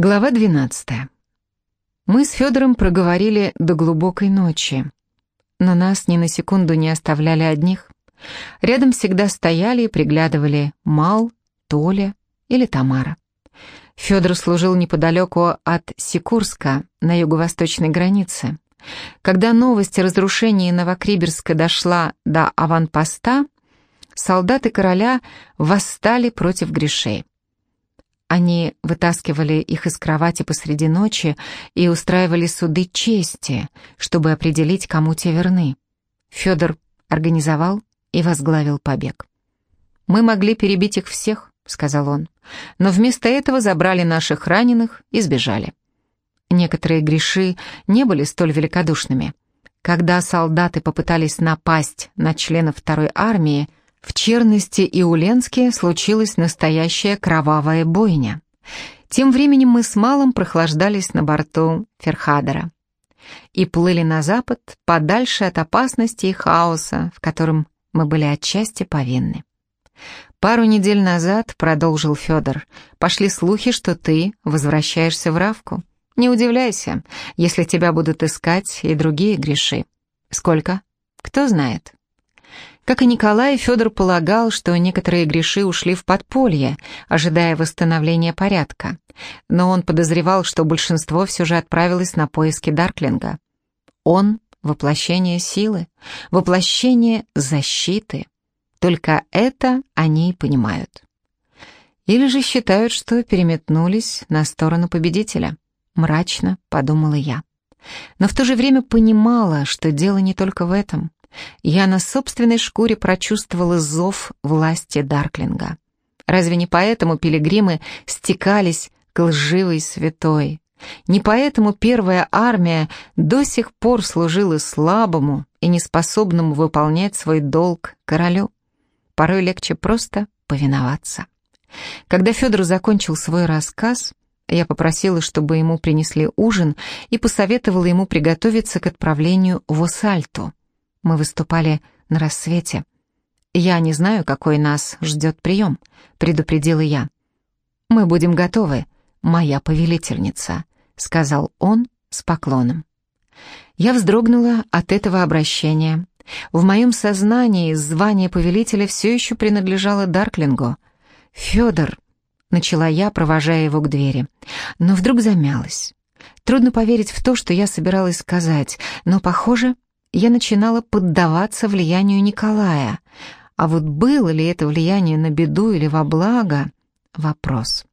Глава 12. Мы с Федором проговорили до глубокой ночи, но нас ни на секунду не оставляли одних. Рядом всегда стояли и приглядывали Мал, Толя или Тамара. Федор служил неподалеку от Сикурска, на юго-восточной границе. Когда новость о разрушении Новокриберска дошла до аванпоста, солдаты короля восстали против грешей. Они вытаскивали их из кровати посреди ночи и устраивали суды чести, чтобы определить, кому те верны. Федор организовал и возглавил побег. «Мы могли перебить их всех», — сказал он, «но вместо этого забрали наших раненых и сбежали». Некоторые греши не были столь великодушными. Когда солдаты попытались напасть на членов второй армии, в Черности и Уленске случилась настоящая кровавая бойня. Тем временем мы с Малым прохлаждались на борту Ферхадера и плыли на запад, подальше от опасности и хаоса, в котором мы были отчасти повинны. «Пару недель назад, — продолжил Федор, — пошли слухи, что ты возвращаешься в Равку. Не удивляйся, если тебя будут искать и другие греши. Сколько? Кто знает. Как и Николай, Федор полагал, что некоторые греши ушли в подполье, ожидая восстановления порядка. Но он подозревал, что большинство все же отправилось на поиски Дарклинга. Он — воплощение силы, воплощение защиты. Только это они и понимают. Или же считают, что переметнулись на сторону победителя. Мрачно подумала я. Но в то же время понимала, что дело не только в этом. Я на собственной шкуре прочувствовала зов власти Дарклинга. Разве не поэтому пилигримы стекались к лживой святой? Не поэтому первая армия до сих пор служила слабому и неспособному выполнять свой долг королю? Порой легче просто повиноваться. Когда Федор закончил свой рассказ, я попросила, чтобы ему принесли ужин и посоветовала ему приготовиться к отправлению в Осальту. Мы выступали на рассвете. «Я не знаю, какой нас ждет прием», — предупредила я. «Мы будем готовы, моя повелительница», — сказал он с поклоном. Я вздрогнула от этого обращения. В моем сознании звание повелителя все еще принадлежало Дарклингу. «Федор», — начала я, провожая его к двери, но вдруг замялась. Трудно поверить в то, что я собиралась сказать, но, похоже, я начинала поддаваться влиянию Николая. А вот было ли это влияние на беду или во благо — вопрос.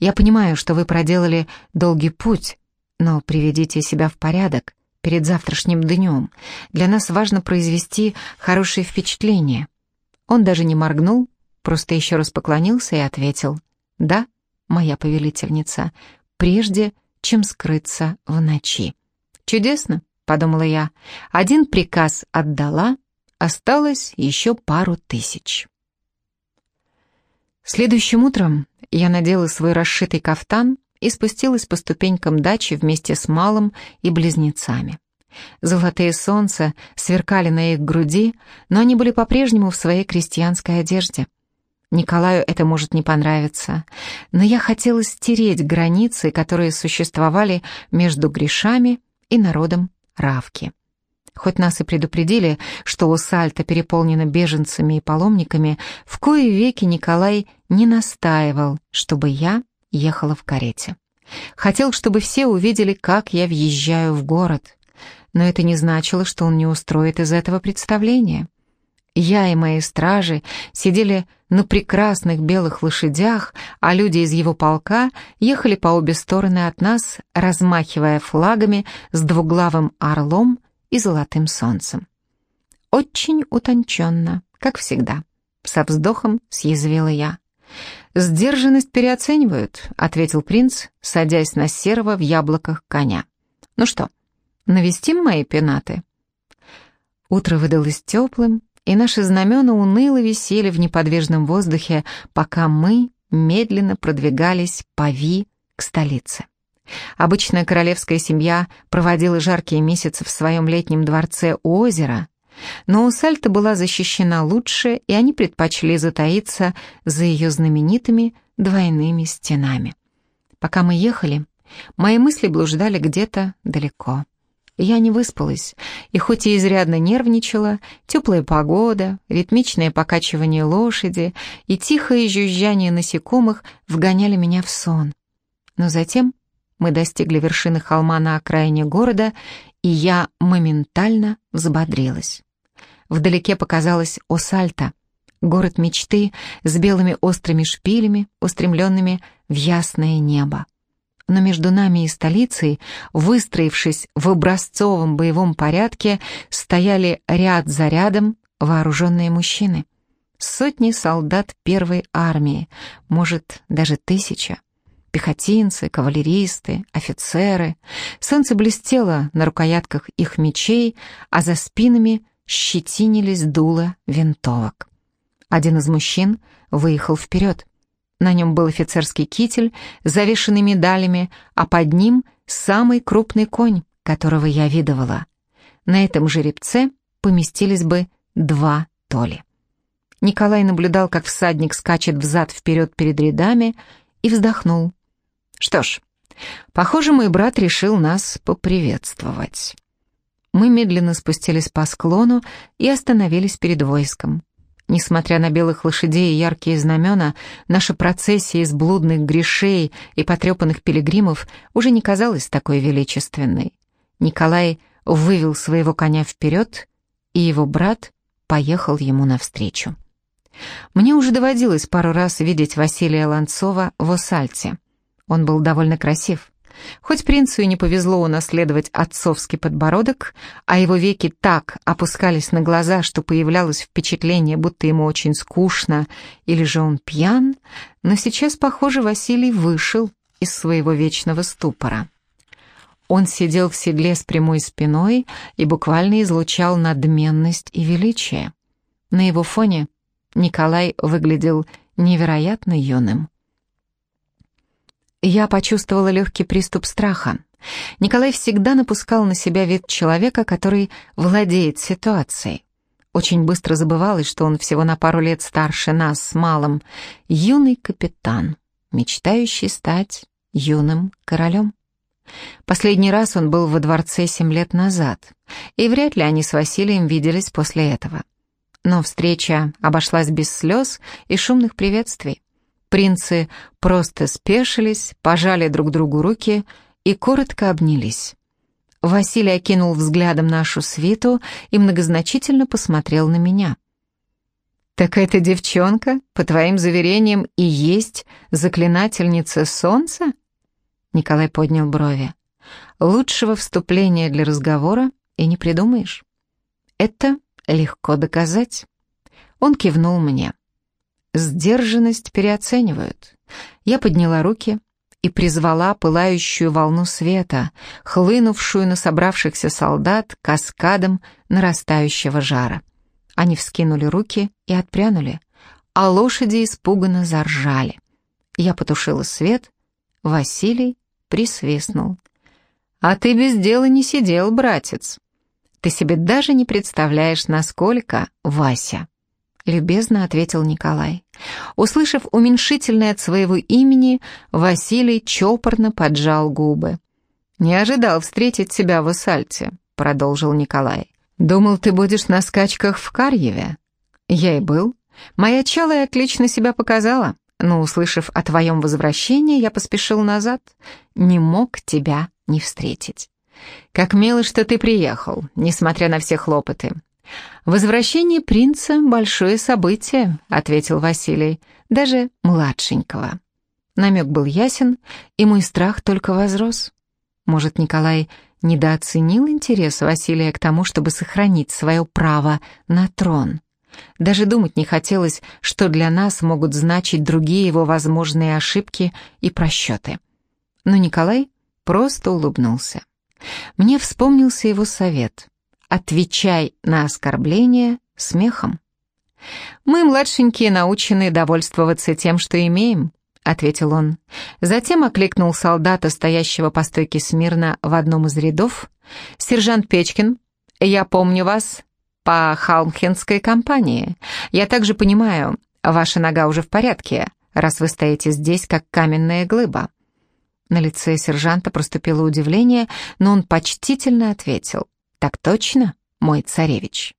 Я понимаю, что вы проделали долгий путь, но приведите себя в порядок перед завтрашним днем. Для нас важно произвести хорошее впечатление. Он даже не моргнул, просто еще раз поклонился и ответил. «Да, моя повелительница, прежде, чем скрыться в ночи». «Чудесно», — подумала я. Один приказ отдала, осталось еще пару тысяч. Следующим утром я надела свой расшитый кафтан и спустилась по ступенькам дачи вместе с малым и близнецами. Золотые солнца сверкали на их груди, но они были по-прежнему в своей крестьянской одежде. Николаю это может не понравиться, но я хотела стереть границы, которые существовали между грешами и народом Равки. Хоть нас и предупредили, что Усальта переполнена беженцами и паломниками, в кои веки Николай не настаивал, чтобы я ехала в карете. Хотел, чтобы все увидели, как я въезжаю в город. Но это не значило, что он не устроит из этого представления. Я и мои стражи сидели на прекрасных белых лошадях, а люди из его полка ехали по обе стороны от нас, размахивая флагами с двуглавым орлом и золотым солнцем. Очень утонченно, как всегда. Со вздохом съязвила я. «Сдержанность переоценивают», — ответил принц, садясь на серого в яблоках коня. «Ну что, навестим мои пенаты?» Утро выдалось теплым, и наши знамена уныло висели в неподвижном воздухе, пока мы медленно продвигались по Ви к столице. Обычная королевская семья проводила жаркие месяцы в своем летнем дворце у озера, но Усальта была защищена лучше, и они предпочли затаиться за ее знаменитыми двойными стенами. Пока мы ехали, мои мысли блуждали где-то далеко. Я не выспалась, и хоть и изрядно нервничала, теплая погода, ритмичное покачивание лошади и тихое жужжание насекомых вгоняли меня в сон. Но затем мы достигли вершины холма на окраине города, и я моментально взбодрилась. Вдалеке показалась Осальта, город мечты с белыми острыми шпилями, устремленными в ясное небо но между нами и столицей, выстроившись в образцовом боевом порядке, стояли ряд за рядом вооруженные мужчины. Сотни солдат первой армии, может, даже тысяча. Пехотинцы, кавалеристы, офицеры. Солнце блестело на рукоятках их мечей, а за спинами щетинились дула винтовок. Один из мужчин выехал вперед. На нем был офицерский китель, завешенный медалями, а под ним самый крупный конь, которого я видывала. На этом жеребце поместились бы два толи. Николай наблюдал, как всадник скачет взад-вперед перед рядами, и вздохнул. Что ж, похоже, мой брат решил нас поприветствовать. Мы медленно спустились по склону и остановились перед войском. Несмотря на белых лошадей и яркие знамена, наша процессия из блудных грешей и потрепанных пилигримов уже не казалась такой величественной. Николай вывел своего коня вперед, и его брат поехал ему навстречу. Мне уже доводилось пару раз видеть Василия Ланцова в Осальте. Он был довольно красив. Хоть принцу и не повезло унаследовать отцовский подбородок, а его веки так опускались на глаза, что появлялось впечатление, будто ему очень скучно, или же он пьян, но сейчас, похоже, Василий вышел из своего вечного ступора. Он сидел в седле с прямой спиной и буквально излучал надменность и величие. На его фоне Николай выглядел невероятно юным. Я почувствовала легкий приступ страха. Николай всегда напускал на себя вид человека, который владеет ситуацией. Очень быстро забывалось, что он всего на пару лет старше нас с малым. Юный капитан, мечтающий стать юным королем. Последний раз он был во дворце семь лет назад, и вряд ли они с Василием виделись после этого. Но встреча обошлась без слез и шумных приветствий. Принцы просто спешились, пожали друг другу руки и коротко обнялись. Василий окинул взглядом нашу свиту и многозначительно посмотрел на меня. «Так эта девчонка, по твоим заверениям, и есть заклинательница солнца?» Николай поднял брови. «Лучшего вступления для разговора и не придумаешь. Это легко доказать». Он кивнул мне. Сдержанность переоценивают. Я подняла руки и призвала пылающую волну света, хлынувшую на собравшихся солдат каскадом нарастающего жара. Они вскинули руки и отпрянули, а лошади испуганно заржали. Я потушила свет, Василий присвистнул. «А ты без дела не сидел, братец. Ты себе даже не представляешь, насколько, Вася». — любезно ответил Николай. Услышав уменьшительное от своего имени, Василий чопорно поджал губы. «Не ожидал встретить тебя в Усальте», — продолжил Николай. «Думал, ты будешь на скачках в Карьеве». «Я и был. Моя чалая отлично себя показала, но, услышав о твоем возвращении, я поспешил назад. Не мог тебя не встретить». «Как мило, что ты приехал, несмотря на все хлопоты. «Возвращение принца — большое событие», — ответил Василий, — «даже младшенького». Намек был ясен, и мой страх только возрос. Может, Николай недооценил интерес Василия к тому, чтобы сохранить свое право на трон. Даже думать не хотелось, что для нас могут значить другие его возможные ошибки и просчеты. Но Николай просто улыбнулся. Мне вспомнился его совет. Отвечай на оскорбление смехом. «Мы, младшенькие, научены довольствоваться тем, что имеем», — ответил он. Затем окликнул солдата, стоящего по стойке смирно в одном из рядов. «Сержант Печкин, я помню вас по Халмхенской компании. Я также понимаю, ваша нога уже в порядке, раз вы стоите здесь, как каменная глыба». На лице сержанта проступило удивление, но он почтительно ответил. «Так точно, мой царевич».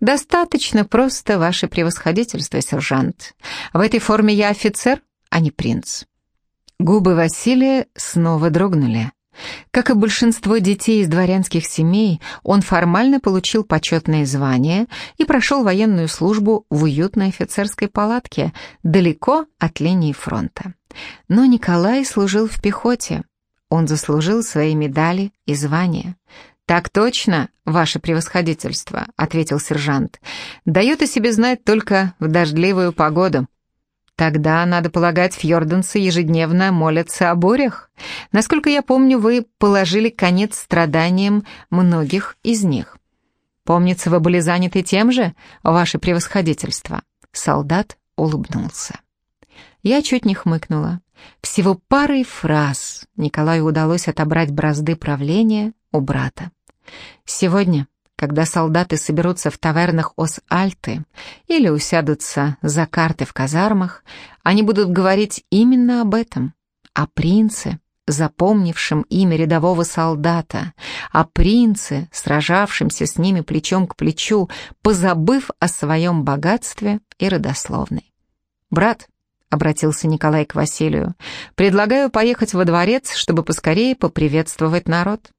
«Достаточно просто ваше превосходительство, сержант. В этой форме я офицер, а не принц». Губы Василия снова дрогнули. Как и большинство детей из дворянских семей, он формально получил почетное звание и прошел военную службу в уютной офицерской палатке, далеко от линии фронта. Но Николай служил в пехоте. Он заслужил свои медали и звания. «Так точно, ваше превосходительство», — ответил сержант. «Дает о себе знать только в дождливую погоду». Тогда, надо полагать, фьорданцы ежедневно молятся о бурях. Насколько я помню, вы положили конец страданиям многих из них. Помнится, вы были заняты тем же, ваше превосходительство. Солдат улыбнулся. Я чуть не хмыкнула. Всего парой фраз Николаю удалось отобрать бразды правления у брата. Сегодня когда солдаты соберутся в тавернах Ос-Альты или усядутся за карты в казармах, они будут говорить именно об этом, о принце, запомнившем имя рядового солдата, о принце, сражавшемся с ними плечом к плечу, позабыв о своем богатстве и родословной. «Брат», — обратился Николай к Василию, — «предлагаю поехать во дворец, чтобы поскорее поприветствовать народ».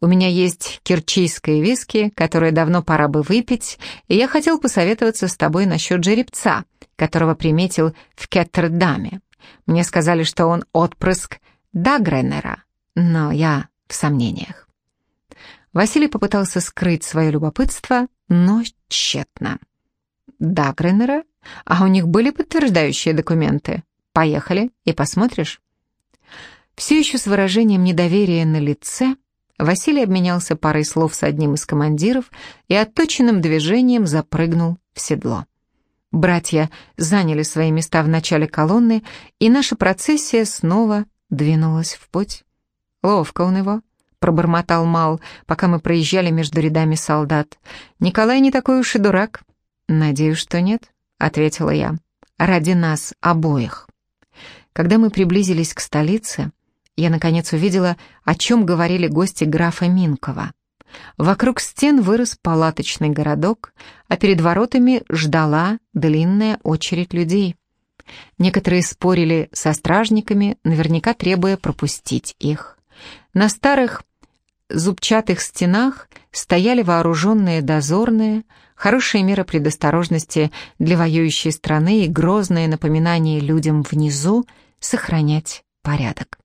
У меня есть кирчийское виски, которое давно пора бы выпить, и я хотел посоветоваться с тобой насчет жеребца, которого приметил в Кеттердаме. Мне сказали, что он отпрыск Дагренера, но я в сомнениях. Василий попытался скрыть свое любопытство, но тщетно. Дагренера? А у них были подтверждающие документы? Поехали и посмотришь. Все еще с выражением недоверия на лице – Василий обменялся парой слов с одним из командиров и отточенным движением запрыгнул в седло. Братья заняли свои места в начале колонны, и наша процессия снова двинулась в путь. «Ловко он его», — пробормотал Мал, пока мы проезжали между рядами солдат. «Николай не такой уж и дурак». «Надеюсь, что нет», — ответила я. «Ради нас обоих». Когда мы приблизились к столице, я, наконец, увидела, о чем говорили гости графа Минкова. Вокруг стен вырос палаточный городок, а перед воротами ждала длинная очередь людей. Некоторые спорили со стражниками, наверняка требуя пропустить их. На старых зубчатых стенах стояли вооруженные дозорные, хорошая мера предосторожности для воюющей страны и грозное напоминание людям внизу сохранять порядок.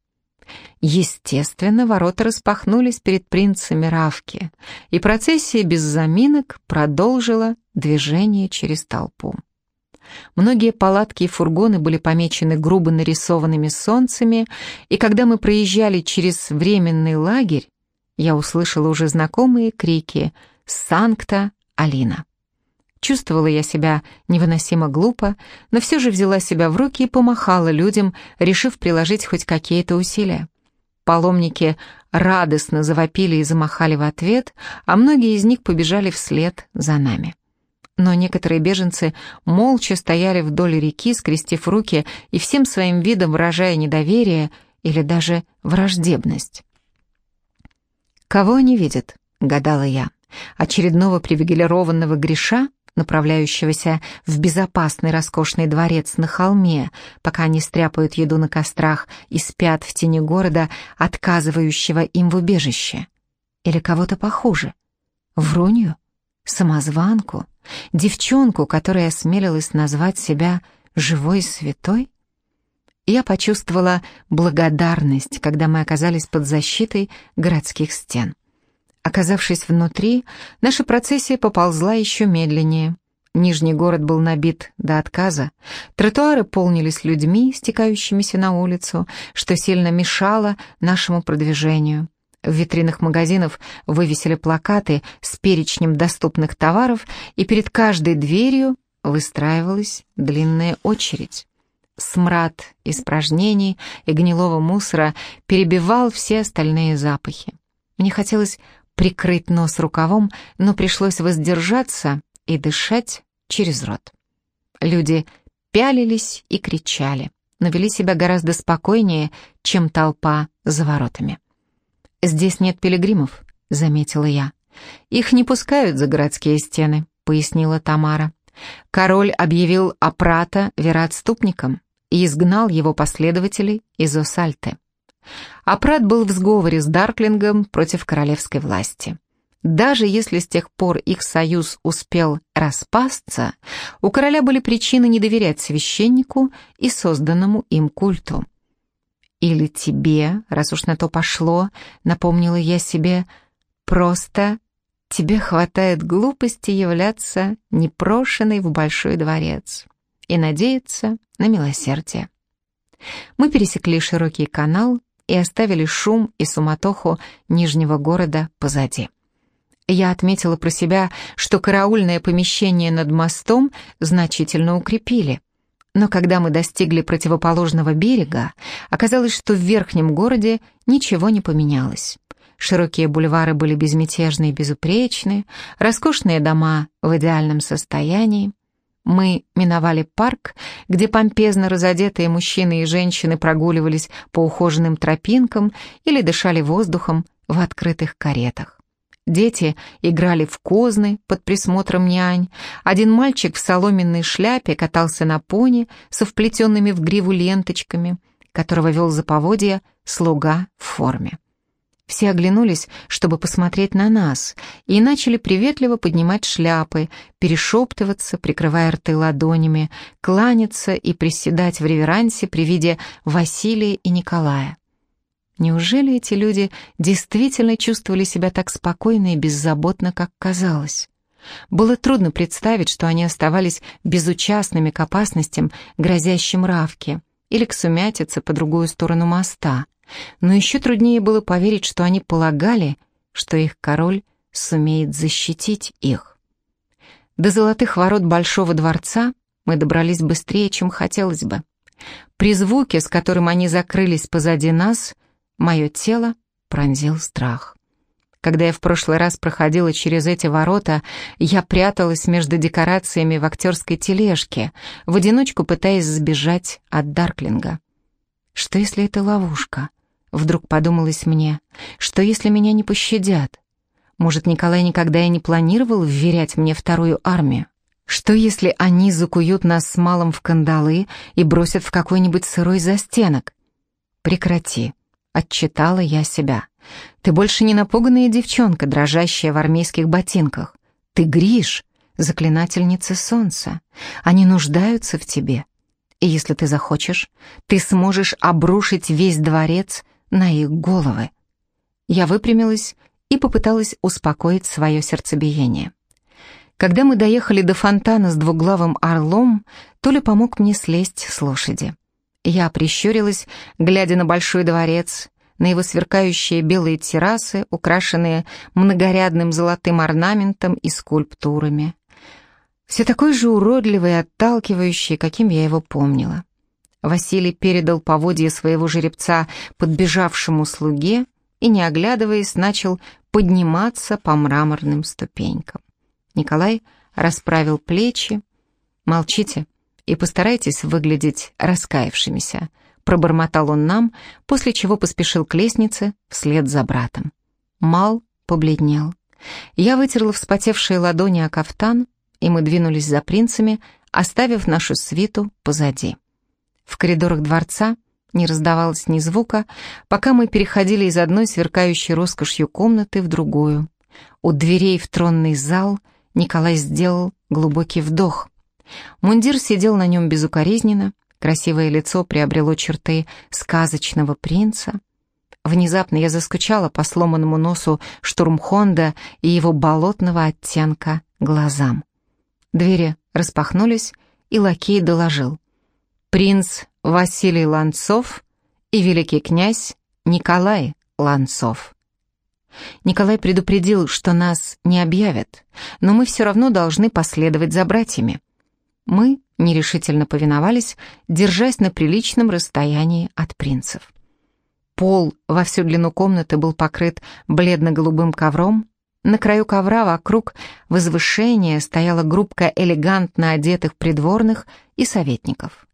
Естественно, ворота распахнулись перед принцами Равки, и процессия без заминок продолжила движение через толпу. Многие палатки и фургоны были помечены грубо нарисованными солнцами, и когда мы проезжали через временный лагерь, я услышала уже знакомые крики «Санкта Алина». Чувствовала я себя невыносимо глупо, но все же взяла себя в руки и помахала людям, решив приложить хоть какие-то усилия. Паломники радостно завопили и замахали в ответ, а многие из них побежали вслед за нами. Но некоторые беженцы молча стояли вдоль реки, скрестив руки и всем своим видом выражая недоверие или даже враждебность. «Кого они видят?» — гадала я. «Очередного привилегированного греша направляющегося в безопасный роскошный дворец на холме, пока они стряпают еду на кострах и спят в тени города, отказывающего им в убежище. Или кого-то похуже. Врунью? Самозванку? Девчонку, которая осмелилась назвать себя живой святой? Я почувствовала благодарность, когда мы оказались под защитой городских стен. Оказавшись внутри, наша процессия поползла еще медленнее. Нижний город был набит до отказа, тротуары полнились людьми, стекающимися на улицу, что сильно мешало нашему продвижению. В витринах магазинов вывесили плакаты с перечнем доступных товаров, и перед каждой дверью выстраивалась длинная очередь. Смрад испражнений и гнилого мусора перебивал все остальные запахи. Мне хотелось прикрыть нос рукавом, но пришлось воздержаться и дышать через рот. Люди пялились и кричали. но вели себя гораздо спокойнее, чем толпа за воротами. «Здесь нет пилигримов», — заметила я. «Их не пускают за городские стены», — пояснила Тамара. Король объявил Апрата вероотступником и изгнал его последователей из Осальты. Апрат был в сговоре с Дарклингом против королевской власти. Даже если с тех пор их союз успел распасться, у короля были причины не доверять священнику и созданному им культу. «Или тебе, раз уж на то пошло, — напомнила я себе, — просто тебе хватает глупости являться непрошенной в большой дворец и надеяться на милосердие». Мы пересекли широкий канал и оставили шум и суматоху Нижнего города позади. Я отметила про себя, что караульное помещение над мостом значительно укрепили. Но когда мы достигли противоположного берега, оказалось, что в верхнем городе ничего не поменялось. Широкие бульвары были безмятежны и безупречны, роскошные дома в идеальном состоянии. Мы миновали парк, где помпезно разодетые мужчины и женщины прогуливались по ухоженным тропинкам или дышали воздухом в открытых каретах. Дети играли в козны под присмотром нянь. Один мальчик в соломенной шляпе катался на пони со вплетенными в гриву ленточками, которого вел за поводья слуга в форме. Все оглянулись, чтобы посмотреть на нас, и начали приветливо поднимать шляпы, перешептываться, прикрывая рты ладонями, кланяться и приседать в реверансе при виде Василия и Николая. Неужели эти люди действительно чувствовали себя так спокойно и беззаботно, как казалось? Было трудно представить, что они оставались безучастными к опасностям, грозящим Равке, или к сумятице по другую сторону моста. Но еще труднее было поверить, что они полагали, что их король сумеет защитить их. До золотых ворот Большого дворца мы добрались быстрее, чем хотелось бы. При звуке, с которым они закрылись позади нас, Мое тело пронзил страх. Когда я в прошлый раз проходила через эти ворота, я пряталась между декорациями в актерской тележке, в одиночку пытаясь сбежать от Дарклинга. Что если это ловушка? Вдруг подумалось мне, что если меня не пощадят? Может, Николай никогда и не планировал вверять мне вторую армию? Что если они закуют нас с малым в кандалы и бросят в какой-нибудь сырой застенок? Прекрати. Отчитала я себя. Ты больше не напуганная девчонка, дрожащая в армейских ботинках. Ты Гриш, заклинательница солнца. Они нуждаются в тебе. И если ты захочешь, ты сможешь обрушить весь дворец на их головы. Я выпрямилась и попыталась успокоить свое сердцебиение. Когда мы доехали до фонтана с двуглавым орлом, Толя помог мне слезть с лошади. Я прищурилась, глядя на большой дворец, на его сверкающие белые террасы, украшенные многорядным золотым орнаментом и скульптурами. Все такой же уродливый и отталкивающий, каким я его помнила. Василий передал поводье своего жеребца подбежавшему слуге и, не оглядываясь, начал подниматься по мраморным ступенькам. Николай расправил плечи. «Молчите», и постарайтесь выглядеть раскаявшимися», пробормотал он нам, после чего поспешил к лестнице вслед за братом. Мал побледнел. Я вытерла вспотевшие ладони о кафтан, и мы двинулись за принцами, оставив нашу свиту позади. В коридорах дворца не раздавалось ни звука, пока мы переходили из одной сверкающей роскошью комнаты в другую. У дверей в тронный зал Николай сделал глубокий вдох. Мундир сидел на нем безукоризненно, красивое лицо приобрело черты сказочного принца. Внезапно я заскучала по сломанному носу штурмхонда и его болотного оттенка глазам. Двери распахнулись, и лакей доложил. Принц Василий Ланцов и великий князь Николай Ланцов. Николай предупредил, что нас не объявят, но мы все равно должны последовать за братьями. Мы нерешительно повиновались, держась на приличном расстоянии от принцев. Пол во всю длину комнаты был покрыт бледно-голубым ковром. На краю ковра вокруг возвышения стояла группка элегантно одетых придворных и советников.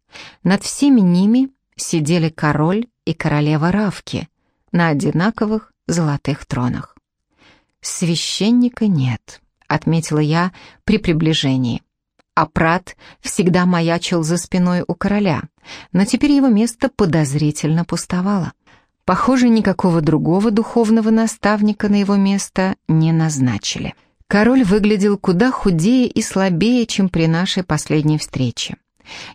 Над всеми ними сидели король и королева Равки на одинаковых золотых тронах. «Священника нет», — отметила я при приближении. А Прат всегда маячил за спиной у короля, но теперь его место подозрительно пустовало. Похоже, никакого другого духовного наставника на его место не назначили. Король выглядел куда худее и слабее, чем при нашей последней встрече.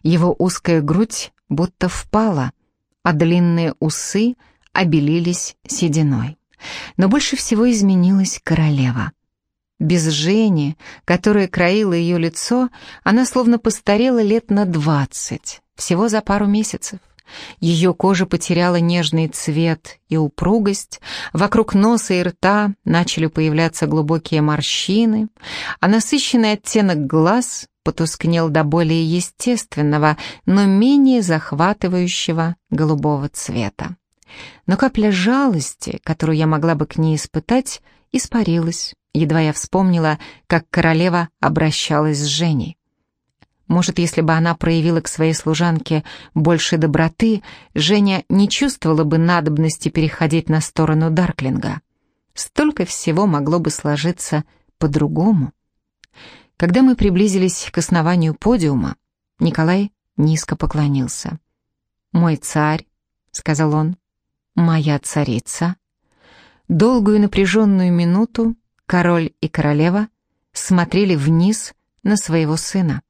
Его узкая грудь будто впала, а длинные усы обелились сединой. Но больше всего изменилась королева. Без Жени, которая краила ее лицо, она словно постарела лет на двадцать, всего за пару месяцев. Ее кожа потеряла нежный цвет и упругость, вокруг носа и рта начали появляться глубокие морщины, а насыщенный оттенок глаз потускнел до более естественного, но менее захватывающего голубого цвета. Но капля жалости, которую я могла бы к ней испытать, испарилась, едва я вспомнила, как королева обращалась с Женей. Может, если бы она проявила к своей служанке больше доброты, Женя не чувствовала бы надобности переходить на сторону Дарклинга. Столько всего могло бы сложиться по-другому. Когда мы приблизились к основанию подиума, Николай низко поклонился. «Мой царь», — сказал он, — «моя царица». Долгую напряженную минуту король и королева смотрели вниз на своего сына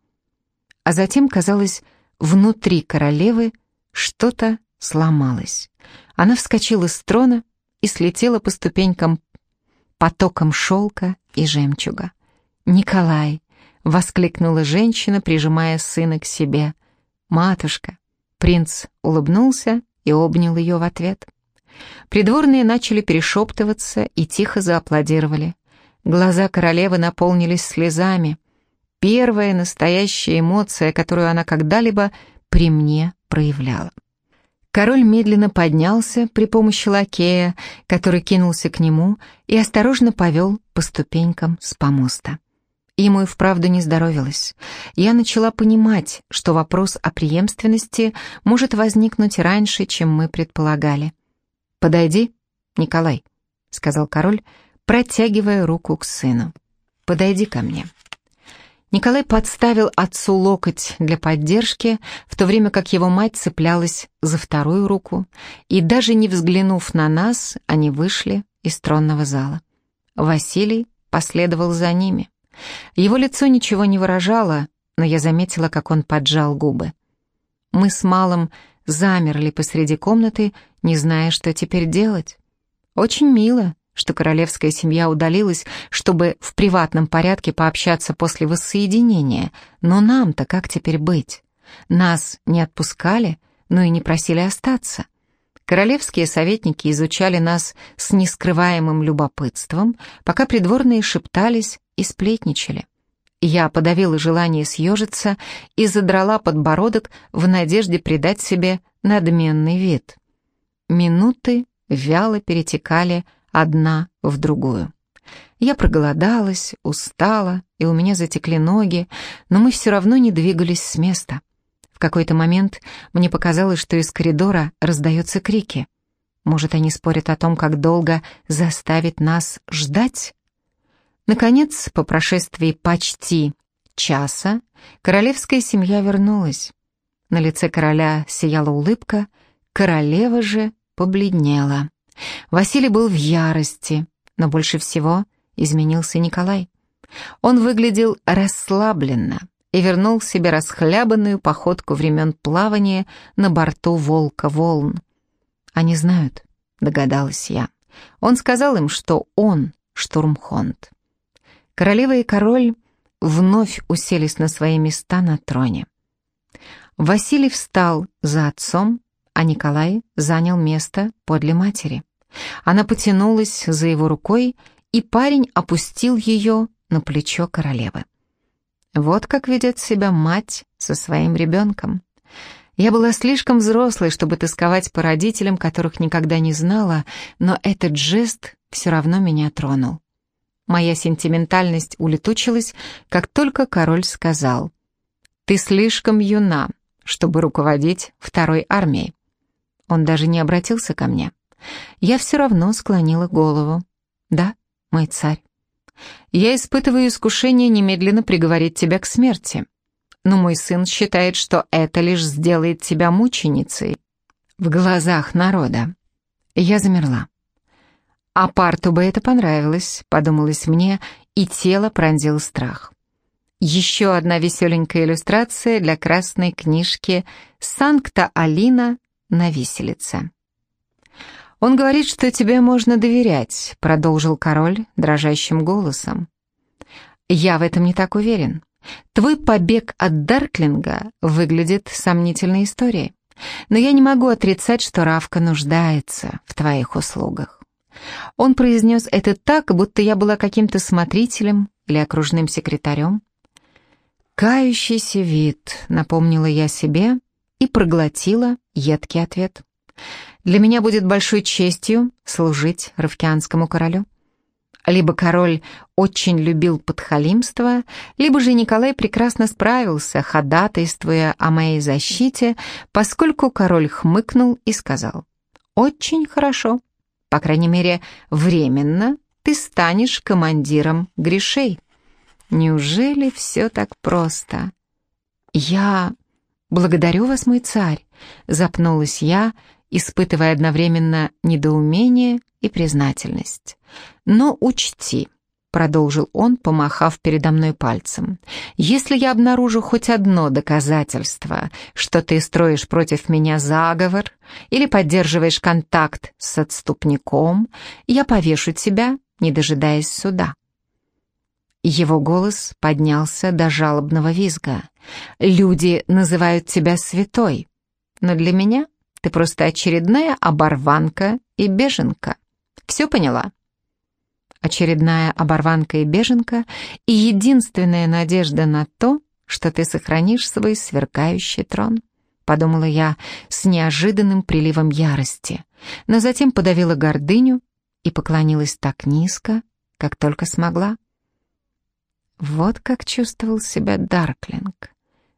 а затем, казалось, внутри королевы что-то сломалось. Она вскочила с трона и слетела по ступенькам потоком шелка и жемчуга. «Николай!» — воскликнула женщина, прижимая сына к себе. «Матушка!» Принц улыбнулся и обнял ее в ответ. Придворные начали перешептываться и тихо зааплодировали. Глаза королевы наполнились слезами первая настоящая эмоция, которую она когда-либо при мне проявляла. Король медленно поднялся при помощи лакея, который кинулся к нему и осторожно повел по ступенькам с помоста. Ему и вправду не здоровилось. Я начала понимать, что вопрос о преемственности может возникнуть раньше, чем мы предполагали. «Подойди, Николай», — сказал король, протягивая руку к сыну. «Подойди ко мне». Николай подставил отцу локоть для поддержки, в то время как его мать цеплялась за вторую руку, и даже не взглянув на нас, они вышли из тронного зала. Василий последовал за ними. Его лицо ничего не выражало, но я заметила, как он поджал губы. Мы с Малым замерли посреди комнаты, не зная, что теперь делать. Очень мило, что королевская семья удалилась, чтобы в приватном порядке пообщаться после воссоединения. Но нам-то как теперь быть? Нас не отпускали, но и не просили остаться. Королевские советники изучали нас с нескрываемым любопытством, пока придворные шептались и сплетничали. Я подавила желание съежиться и задрала подбородок в надежде придать себе надменный вид. Минуты вяло перетекали одна в другую. Я проголодалась, устала, и у меня затекли ноги, но мы все равно не двигались с места. В какой-то момент мне показалось, что из коридора раздаются крики. Может, они спорят о том, как долго заставить нас ждать? Наконец, по прошествии почти часа, королевская семья вернулась. На лице короля сияла улыбка, королева же побледнела. Василий был в ярости, но больше всего изменился Николай. Он выглядел расслабленно и вернул себе расхлябанную походку времен плавания на борту «Волка волн». «Они знают», — догадалась я. Он сказал им, что он штурмхонд. Королева и король вновь уселись на свои места на троне. Василий встал за отцом, а Николай занял место подле матери. Она потянулась за его рукой, и парень опустил ее на плечо королевы. Вот как ведет себя мать со своим ребенком. Я была слишком взрослой, чтобы тосковать по родителям, которых никогда не знала, но этот жест все равно меня тронул. Моя сентиментальность улетучилась, как только король сказал, «Ты слишком юна, чтобы руководить второй армией. Он даже не обратился ко мне. Я все равно склонила голову. «Да, мой царь. Я испытываю искушение немедленно приговорить тебя к смерти. Но мой сын считает, что это лишь сделает тебя мученицей в глазах народа». Я замерла. А Парту бы это понравилось, подумалось мне, и тело пронзил страх. Еще одна веселенькая иллюстрация для красной книжки «Санкта Алина на виселице». «Он говорит, что тебе можно доверять», — продолжил король дрожащим голосом. «Я в этом не так уверен. Твой побег от Дарклинга выглядит сомнительной историей. Но я не могу отрицать, что Равка нуждается в твоих услугах». Он произнес это так, будто я была каким-то смотрителем или окружным секретарем. «Кающийся вид», — напомнила я себе и проглотила едкий ответ. «Для меня будет большой честью служить равкианскому королю». Либо король очень любил подхалимство, либо же Николай прекрасно справился, ходатайствуя о моей защите, поскольку король хмыкнул и сказал «Очень хорошо, по крайней мере, временно ты станешь командиром грешей». Неужели все так просто? Я благодарю вас, мой царь, запнулась я, испытывая одновременно недоумение и признательность. Но учти, продолжил он, помахав передо мной пальцем. «Если я обнаружу хоть одно доказательство, что ты строишь против меня заговор или поддерживаешь контакт с отступником, я повешу тебя, не дожидаясь суда». Его голос поднялся до жалобного визга. «Люди называют тебя святой, но для меня ты просто очередная оборванка и беженка. Все поняла?» Очередная оборванка и беженка и единственная надежда на то, что ты сохранишь свой сверкающий трон, подумала я с неожиданным приливом ярости, но затем подавила гордыню и поклонилась так низко, как только смогла. Вот как чувствовал себя Дарклинг,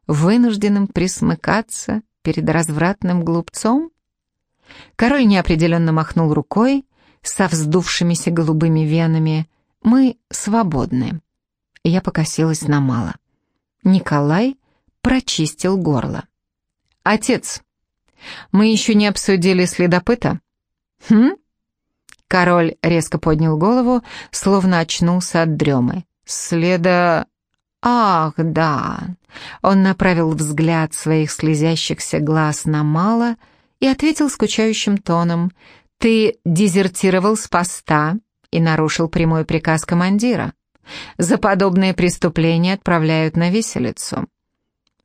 вынужденным присмыкаться перед развратным глупцом. Король неопределенно махнул рукой со вздувшимися голубыми венами. Мы свободны. Я покосилась на мало. Николай прочистил горло. «Отец, мы еще не обсудили следопыта?» «Хм?» Король резко поднял голову, словно очнулся от дремы. Следа... Ах, да. Он направил взгляд своих слезящихся глаз на Мала и ответил скучающим тоном. Ты дезертировал с поста и нарушил прямой приказ командира. За подобные преступления отправляют на виселицу.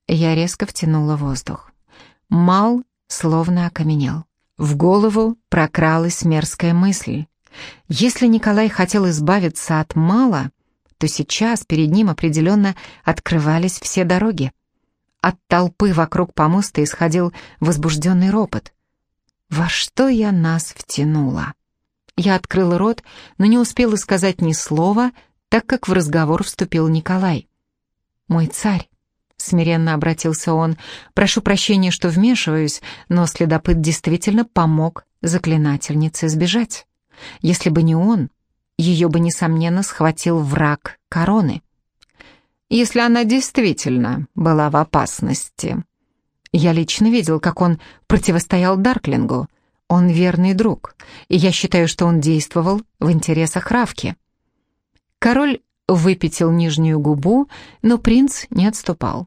Я резко втянула воздух. Мал словно окаменел. В голову прокралась мерзкая мысль. Если Николай хотел избавиться от Мала, то сейчас перед ним определенно открывались все дороги. От толпы вокруг помоста исходил возбужденный ропот. «Во что я нас втянула?» Я открыла рот, но не успела сказать ни слова, так как в разговор вступил Николай. «Мой царь», — смиренно обратился он, — «прошу прощения, что вмешиваюсь, но следопыт действительно помог заклинательнице сбежать. Если бы не он, ее бы, несомненно, схватил враг короны. Если она действительно была в опасности. Я лично видел, как он противостоял Дарклингу. Он верный друг, и я считаю, что он действовал в интересах Равки. Король выпятил нижнюю губу, но принц не отступал.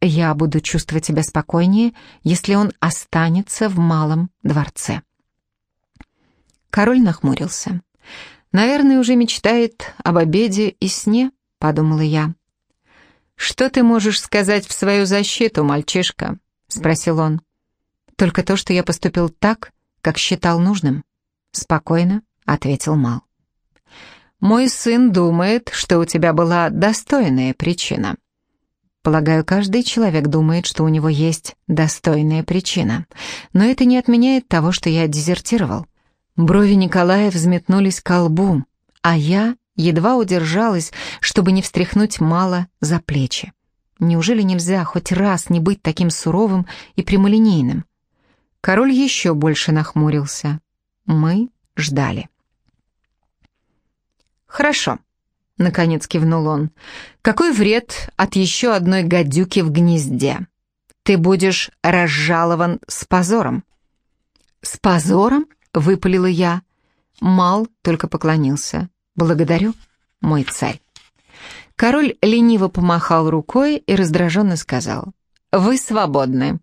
«Я буду чувствовать себя спокойнее, если он останется в малом дворце». Король нахмурился. Наверное, уже мечтает об обеде и сне, подумала я. Что ты можешь сказать в свою защиту, мальчишка? Спросил он. Только то, что я поступил так, как считал нужным, спокойно ответил Мал. Мой сын думает, что у тебя была достойная причина. Полагаю, каждый человек думает, что у него есть достойная причина. Но это не отменяет того, что я дезертировал. Брови Николая взметнулись к лбу, а я едва удержалась, чтобы не встряхнуть мало за плечи. Неужели нельзя хоть раз не быть таким суровым и прямолинейным? Король еще больше нахмурился. Мы ждали. «Хорошо», — наконец кивнул он. «Какой вред от еще одной гадюки в гнезде? Ты будешь разжалован с позором». «С позором?» — выпалила я. Мал только поклонился. «Благодарю, мой царь». Король лениво помахал рукой и раздраженно сказал. «Вы свободны».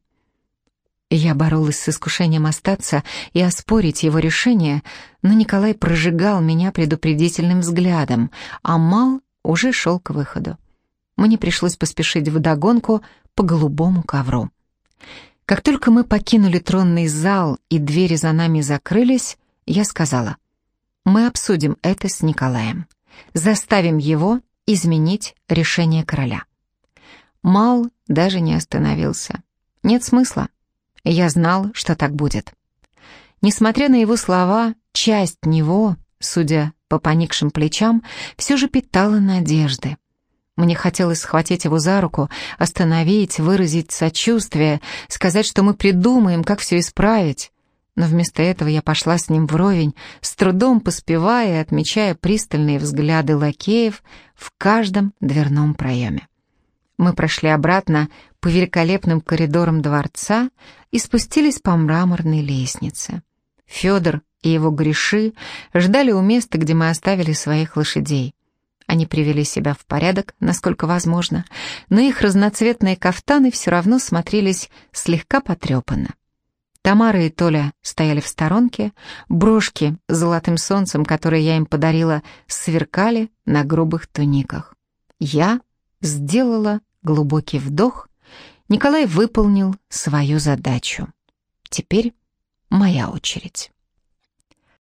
Я боролась с искушением остаться и оспорить его решение, но Николай прожигал меня предупредительным взглядом, а Мал уже шел к выходу. Мне пришлось поспешить вдогонку по голубому ковру. Как только мы покинули тронный зал и двери за нами закрылись, я сказала, «Мы обсудим это с Николаем. Заставим его изменить решение короля». Мал даже не остановился. Нет смысла. Я знал, что так будет. Несмотря на его слова, часть него, судя по поникшим плечам, все же питала надежды. Мне хотелось схватить его за руку, остановить, выразить сочувствие, сказать, что мы придумаем, как все исправить. Но вместо этого я пошла с ним вровень, с трудом поспевая и отмечая пристальные взгляды лакеев в каждом дверном проеме. Мы прошли обратно по великолепным коридорам дворца и спустились по мраморной лестнице. Федор и его греши ждали у места, где мы оставили своих лошадей. Они привели себя в порядок, насколько возможно, но их разноцветные кафтаны все равно смотрелись слегка потрепанно. Тамара и Толя стояли в сторонке, брошки с золотым солнцем, которые я им подарила, сверкали на грубых туниках. Я сделала глубокий вдох, Николай выполнил свою задачу. Теперь моя очередь.